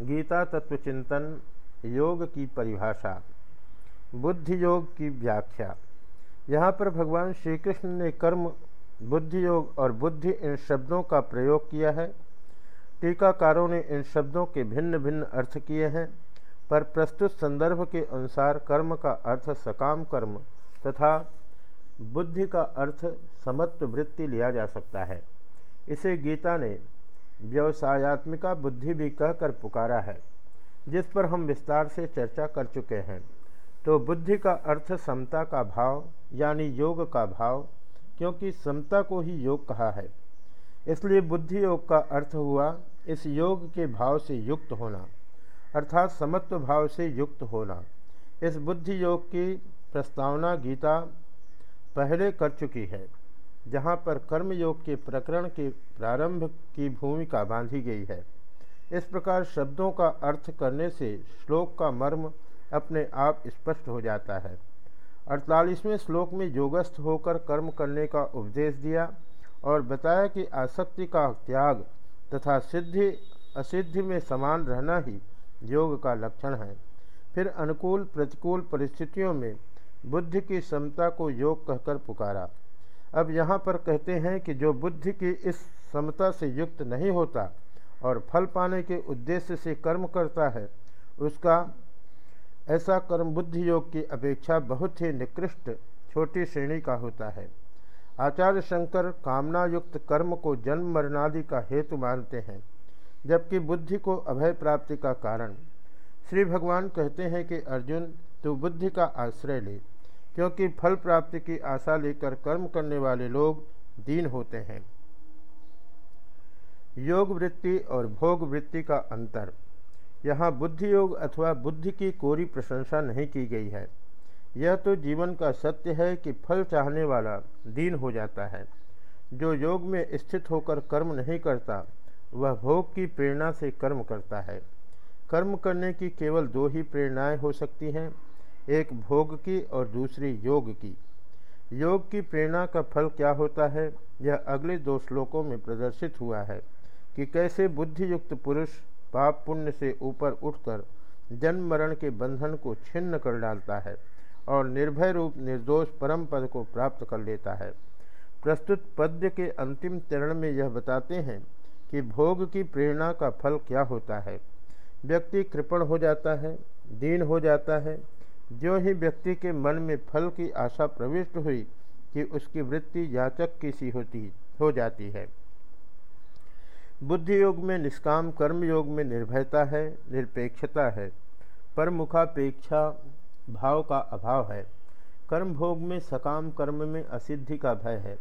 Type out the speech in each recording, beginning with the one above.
गीता तत्वचिंतन योग की परिभाषा, बुद्धि योग की व्याख्या। यहाँ पर भगवान श्री कृष्ण ने कर्म, बुद्धि योग और बुद्धि इन शब्दों का प्रयोग किया है। टीकाकारों ने इन शब्दों के भिन्न भिन्न अर्थ किए हैं, पर प्रस्तुत संदर्भ के अनुसार कर्म का अर्थ सकाम कर्म तथा बुद्धि का अर्थ समत्व वृत्ति लिया जा सकता है। इसे गीता ने व्यवसायत्मिका बुद्धि भी कहकर पुकारा है। जिस पर हम विस्तार से चर्चा कर चुके हैं तो बुद्धि का अर्थ समता का भाव, यानी योग का भाव, क्योंकि समता को ही योग कहा है। इसलिए बुद्धि योग का अर्थ हुआ इस योग के भाव से युक्त होना, अर्थात समत्व भाव से युक्त होना। इस बुद्धि योग की प्रस्तावना गीता पहले कर चुकी है। जहाँ पर कर्मयोग के प्रकरण के प्रारंभ की भूमिका बांधी गई है। इस प्रकार शब्दों का अर्थ करने से श्लोक का मर्म अपने आप स्पष्ट हो जाता है। अड़तालीसवें श्लोक में योगस्थ होकर कर्म करने का उपदेश दिया और बताया कि आसक्ति का त्याग तथा सिद्धि, असिद्धि में समान रहना ही योग का लक्षण है। फिर अनुकूल, प्रतिकूल परिस्थितियों में बुद्धि की समता को योग कहकर पुकारा। अब यहाँ पर कहते हैं कि जो बुद्धि की इस समता से युक्त नहीं होता और फल पाने के उद्देश्य से कर्म करता है, उसका ऐसा कर्म बुद्धि योग की अपेक्षा बहुत ही निकृष्ट छोटी श्रेणी का होता है। आचार्य शंकर कामना युक्त कर्म को जन्म मरणादि का हेतु मानते हैं, जबकि बुद्धि को अभय प्राप्ति का कारण। श्री भगवान कहते हैं कि अर्जुन, तू बुद्धि का आश्रय ले। क्योंकि फल प्राप्ति की आशा लेकर कर्म करने वाले लोग दीन होते हैं। योग वृत्ति और भोग वृत्ति का अंतर। यहाँ बुद्धि योग अथवा बुद्धि की कोरी प्रशंसा नहीं की गई है। यह तो जीवन का सत्य है कि फल चाहने वाला दीन हो जाता है। जो योग में स्थित होकर कर्म नहीं करता, वह भोग की प्रेरणा से कर्म करता है। कर्म करने की केवल दो ही प्रेरणाएँ हो सकती हैं। एक भोग की और दूसरी योग की। योग की प्रेरणा का फल क्या होता है? यह अगले दो श्लोकों में प्रदर्शित हुआ है कि कैसे बुद्धि युक्त पुरुष पाप पुण्य से ऊपर उठकर जन्म मरण के बंधन को छिन्न कर डालता है और निर्भय रूप निर्दोष परम पद को प्राप्त कर लेता है। प्रस्तुत पद्य के अंतिम चरण में यह बताते हैं कि भोग की प्रेरणा का फल क्या होता है। व्यक्ति कृपण हो जाता है, दीन हो जाता है जो ही व्यक्ति के मन में फल की आशा प्रविष्ट हुई कि उसकी वृत्ति याचक की सी होती, हो जाती है। बुद्धि योग में निष्काम कर्म योग में निर्भयता है, निरपेक्षता है। पर मुखापेक्षा भाव का अभाव है। कर्म भोग में सकाम, कर्म में असिद्धि का भय है।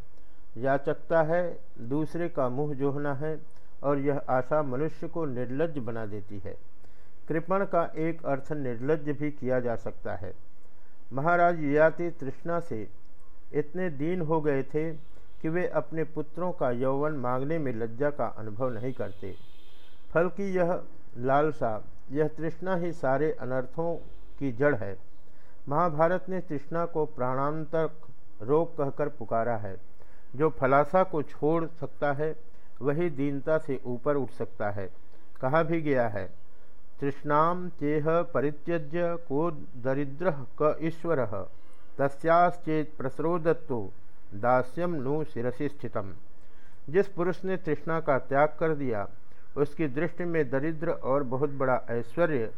याचकता है, दूसरे का मुँह जोहना है और यह आशा मनुष्य को निर्लज बना देती है। कृपण का एक अर्थ निर्लज भी किया जा सकता है। महाराज याति तृष्णा से इतने दीन हो गए थे कि वे अपने पुत्रों का यौवन मांगने में लज्जा का अनुभव नहीं करते। फल की यह लालसा, यह तृष्णा ही सारे अनर्थों की जड़ है। महाभारत ने तृष्णा को प्राणांतर रोग कहकर पुकारा है। जो फलासा को छोड़ सकता है, वही दीनता से ऊपर उठ सकता है। कहा भी गया है तृष्णाम चेह परित्यज्य को दरिद्र क ईश्वर। तस्चेत प्रसरोदत्तो दास्यम नु शिरसी स्थितम जिस पुरुष ने तृष्णा का त्याग कर दिया, उसकी दृष्टि में दरिद्र और बहुत बड़ा ऐश्वर्य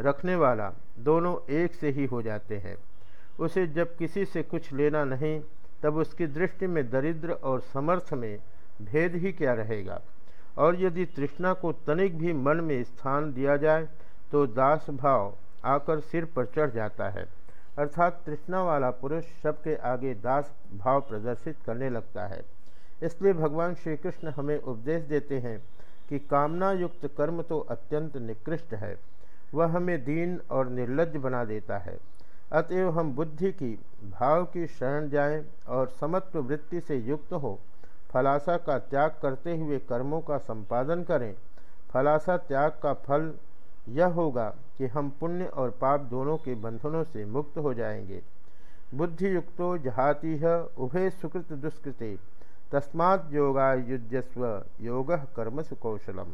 रखने वाला दोनों एक से ही हो जाते हैं। उसे जब किसी से कुछ लेना नहीं, तब उसकी दृष्टि में दरिद्र और समर्थ में भेद ही क्या रहेगा? और यदि तृष्णा को तनिक भी मन में स्थान दिया जाए तो दास भाव आकर सिर पर चढ़ जाता है। अर्थात तृष्णा वाला पुरुष सबके आगे दास भाव प्रदर्शित करने लगता है। इसलिए भगवान श्री कृष्ण हमें उपदेश देते हैं कि कामना युक्त कर्म तो अत्यंत निकृष्ट है। वह हमें दीन और निर्लज बना देता है। अतएव हम बुद्धि की, भाव की शरण जाएँ और समत्व वृत्ति से युक्त हो। फलाशा का त्याग करते हुए कर्मों का संपादन करें। फलासा त्याग का फल यह होगा कि हम पुण्य और पाप दोनों के बंधनों से मुक्त हो जाएँगे। बुद्धि युक्तो है उभय सुकृत दुष्कृते, तस्मात् योगा युजस्व योग कर्म सुकौशलम।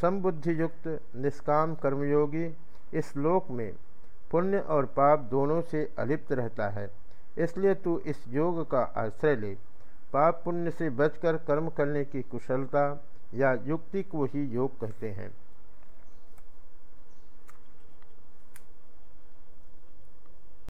समबुद्धि युक्त निष्काम कर्मयोगी, इस लोक में पुण्य और पाप दोनों से अलिप्त रहता है, इसलिए तू इस योग का आश्रय ले। पाप पुण्य से बचकर कर्म करने की कुशलता या युक्ति को ही योग कहते हैं।